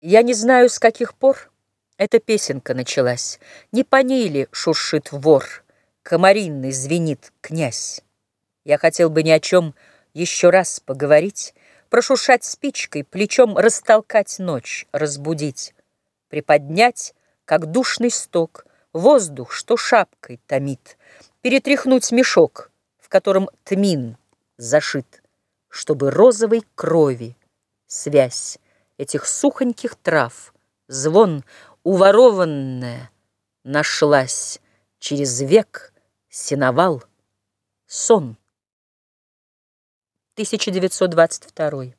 Я не знаю, с каких пор эта песенка началась. Не по ней ли шуршит вор, комаринный звенит князь? Я хотел бы ни о чем еще раз поговорить, Прошуршать спичкой, плечом растолкать ночь, разбудить, Приподнять, как душный сток, воздух, что шапкой томит, Перетряхнуть мешок, в котором тмин зашит, Чтобы розовой крови связь этих сухоньких трав, Звон уворованная нашлась через век сеновал сон. 1922